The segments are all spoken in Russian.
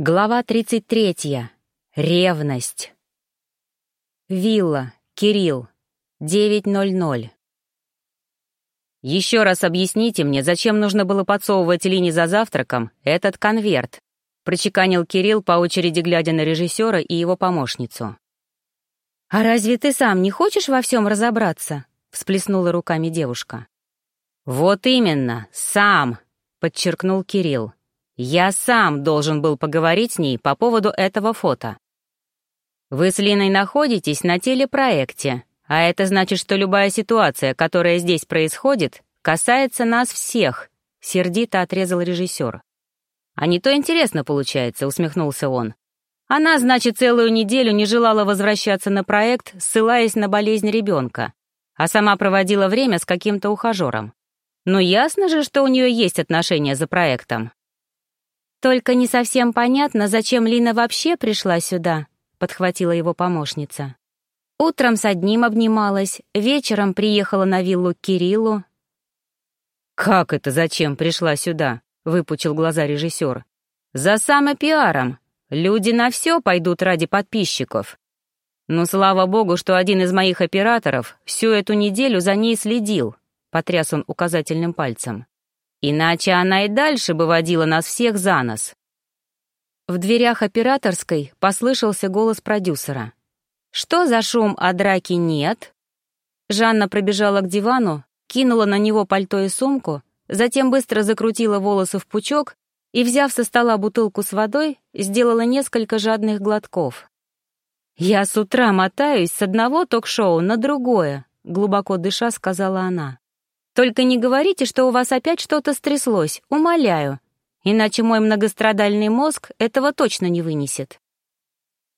Глава 33. Ревность. Вилла. Кирилл. 9.00. «Еще раз объясните мне, зачем нужно было подсовывать Лине за завтраком этот конверт?» прочеканил Кирилл по очереди, глядя на режиссера и его помощницу. «А разве ты сам не хочешь во всем разобраться?» всплеснула руками девушка. «Вот именно, сам!» — подчеркнул Кирилл. Я сам должен был поговорить с ней по поводу этого фото. Вы с Линой находитесь на телепроекте, а это значит, что любая ситуация, которая здесь происходит, касается нас всех, сердито отрезал режиссер. А не то интересно получается, усмехнулся он. Она, значит, целую неделю не желала возвращаться на проект, ссылаясь на болезнь ребенка, а сама проводила время с каким-то ухажером. Но ясно же, что у нее есть отношения за проектом. «Только не совсем понятно, зачем Лина вообще пришла сюда», — подхватила его помощница. Утром с одним обнималась, вечером приехала на виллу к Кириллу. «Как это зачем пришла сюда?» — выпучил глаза режиссер. «За самопиаром. Люди на все пойдут ради подписчиков. Но слава богу, что один из моих операторов всю эту неделю за ней следил», — потряс он указательным пальцем. Иначе она и дальше бы водила нас всех за нос. В дверях операторской послышался голос продюсера. «Что за шум, а драки нет?» Жанна пробежала к дивану, кинула на него пальто и сумку, затем быстро закрутила волосы в пучок и, взяв со стола бутылку с водой, сделала несколько жадных глотков. «Я с утра мотаюсь с одного ток-шоу на другое», — глубоко дыша сказала она. Только не говорите, что у вас опять что-то стряслось, умоляю. Иначе мой многострадальный мозг этого точно не вынесет.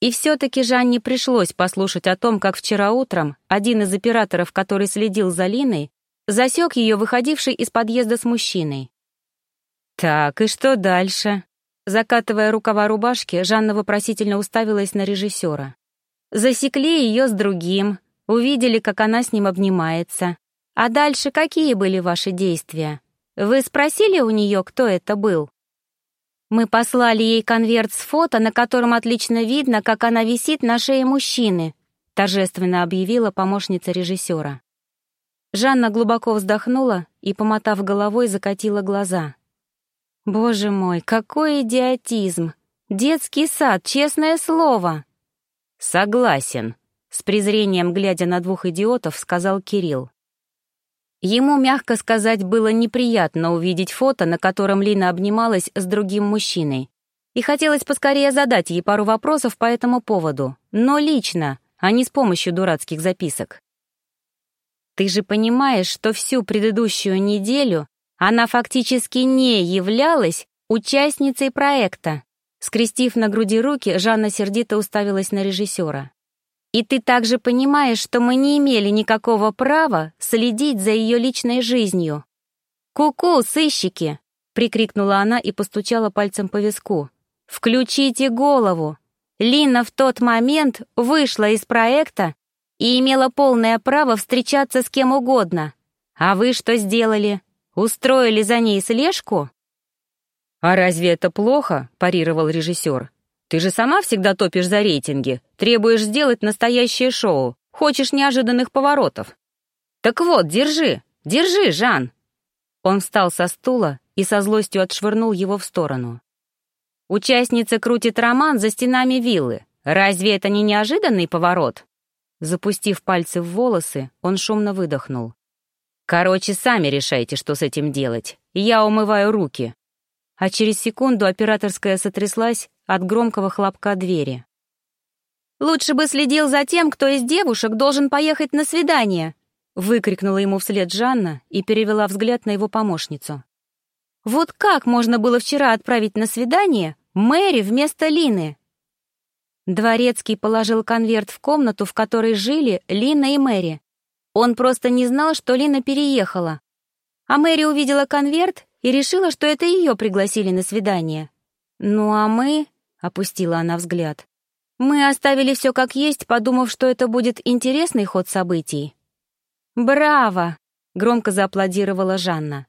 И все-таки Жанне пришлось послушать о том, как вчера утром один из операторов, который следил за Линой, засек ее, выходившей из подъезда с мужчиной. «Так, и что дальше?» Закатывая рукава рубашки, Жанна вопросительно уставилась на режиссера. Засекли ее с другим, увидели, как она с ним обнимается. А дальше какие были ваши действия? Вы спросили у нее, кто это был? Мы послали ей конверт с фото, на котором отлично видно, как она висит на шее мужчины, торжественно объявила помощница режиссера. Жанна глубоко вздохнула и, помотав головой, закатила глаза. «Боже мой, какой идиотизм! Детский сад, честное слово!» «Согласен», — с презрением глядя на двух идиотов, сказал Кирилл. Ему, мягко сказать, было неприятно увидеть фото, на котором Лина обнималась с другим мужчиной. И хотелось поскорее задать ей пару вопросов по этому поводу, но лично, а не с помощью дурацких записок. «Ты же понимаешь, что всю предыдущую неделю она фактически не являлась участницей проекта?» Скрестив на груди руки, Жанна сердито уставилась на режиссера. И ты также понимаешь, что мы не имели никакого права следить за ее личной жизнью. «Ку-ку, сыщики!» — прикрикнула она и постучала пальцем по виску. «Включите голову! Лина в тот момент вышла из проекта и имела полное право встречаться с кем угодно. А вы что сделали? Устроили за ней слежку?» «А разве это плохо?» — парировал режиссер. Ты же сама всегда топишь за рейтинги, требуешь сделать настоящее шоу, хочешь неожиданных поворотов. Так вот, держи, держи, Жан!» Он встал со стула и со злостью отшвырнул его в сторону. «Участница крутит роман за стенами виллы. Разве это не неожиданный поворот?» Запустив пальцы в волосы, он шумно выдохнул. «Короче, сами решайте, что с этим делать. Я умываю руки». А через секунду операторская сотряслась от громкого хлопка двери. «Лучше бы следил за тем, кто из девушек должен поехать на свидание!» выкрикнула ему вслед Жанна и перевела взгляд на его помощницу. «Вот как можно было вчера отправить на свидание Мэри вместо Лины?» Дворецкий положил конверт в комнату, в которой жили Лина и Мэри. Он просто не знал, что Лина переехала. А Мэри увидела конверт и решила, что это ее пригласили на свидание. Ну а мы... — опустила она взгляд. «Мы оставили все как есть, подумав, что это будет интересный ход событий». «Браво!» — громко зааплодировала Жанна.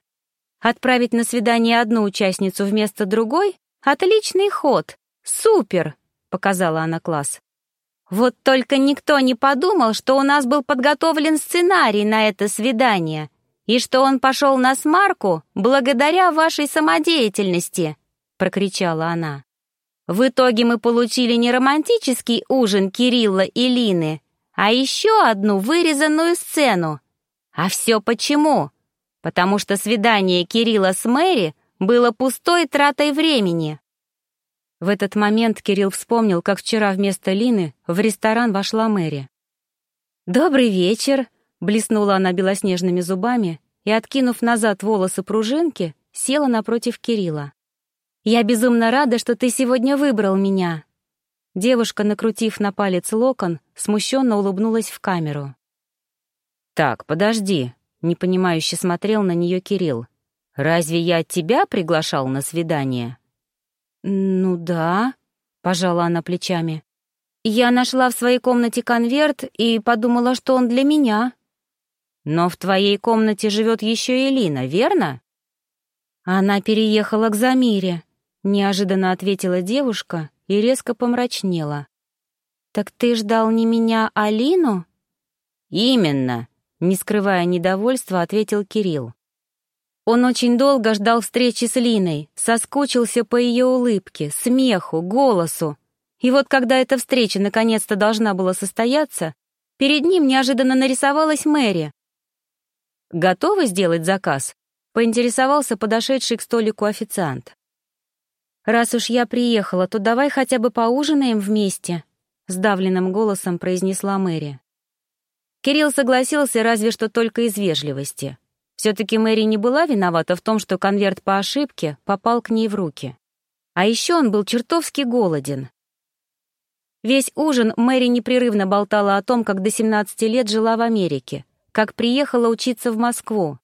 «Отправить на свидание одну участницу вместо другой — отличный ход, Супер!» — показала она класс. «Вот только никто не подумал, что у нас был подготовлен сценарий на это свидание, и что он пошел на смарку благодаря вашей самодеятельности», — прокричала она. «В итоге мы получили не романтический ужин Кирилла и Лины, а еще одну вырезанную сцену. А все почему? Потому что свидание Кирилла с Мэри было пустой тратой времени». В этот момент Кирилл вспомнил, как вчера вместо Лины в ресторан вошла Мэри. «Добрый вечер», Блеснула она белоснежными зубами и, откинув назад волосы пружинки, села напротив Кирилла. «Я безумно рада, что ты сегодня выбрал меня». Девушка, накрутив на палец локон, смущенно улыбнулась в камеру. «Так, подожди», — непонимающе смотрел на нее Кирилл. «Разве я тебя приглашал на свидание?» «Ну да», — пожала она плечами. «Я нашла в своей комнате конверт и подумала, что он для меня». Но в твоей комнате живет еще Элина, верно? Она переехала к Замире, неожиданно ответила девушка и резко помрачнела. Так ты ждал не меня, а Лину? Именно, не скрывая недовольства, ответил Кирилл. Он очень долго ждал встречи с Линой, соскучился по ее улыбке, смеху, голосу. И вот когда эта встреча наконец-то должна была состояться, перед ним неожиданно нарисовалась Мэри, «Готовы сделать заказ?» — поинтересовался подошедший к столику официант. «Раз уж я приехала, то давай хотя бы поужинаем вместе», — сдавленным голосом произнесла Мэри. Кирилл согласился разве что только из вежливости. Все-таки Мэри не была виновата в том, что конверт по ошибке попал к ней в руки. А еще он был чертовски голоден. Весь ужин Мэри непрерывно болтала о том, как до 17 лет жила в Америке, как приехала учиться в Москву,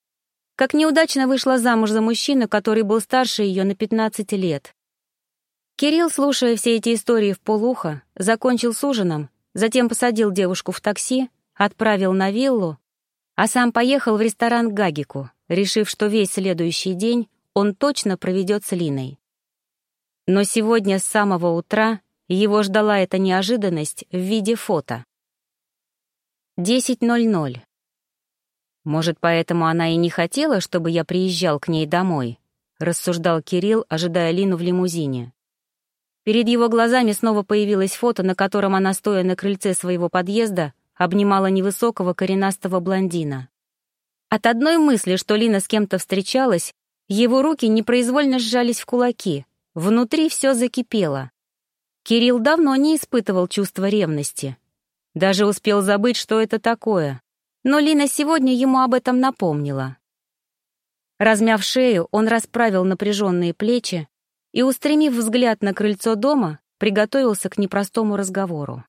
как неудачно вышла замуж за мужчину, который был старше ее на 15 лет. Кирилл, слушая все эти истории в полухо, закончил с ужином, затем посадил девушку в такси, отправил на виллу, а сам поехал в ресторан к Гагику, решив, что весь следующий день он точно проведет с Линой. Но сегодня с самого утра его ждала эта неожиданность в виде фото. 10.00. Может, поэтому она и не хотела, чтобы я приезжал к ней домой, рассуждал Кирилл, ожидая Лину в лимузине. Перед его глазами снова появилось фото, на котором она, стоя на крыльце своего подъезда, обнимала невысокого коренастого блондина. От одной мысли, что Лина с кем-то встречалась, его руки непроизвольно сжались в кулаки, внутри все закипело. Кирилл давно не испытывал чувства ревности. Даже успел забыть, что это такое но Лина сегодня ему об этом напомнила. Размяв шею, он расправил напряженные плечи и, устремив взгляд на крыльцо дома, приготовился к непростому разговору.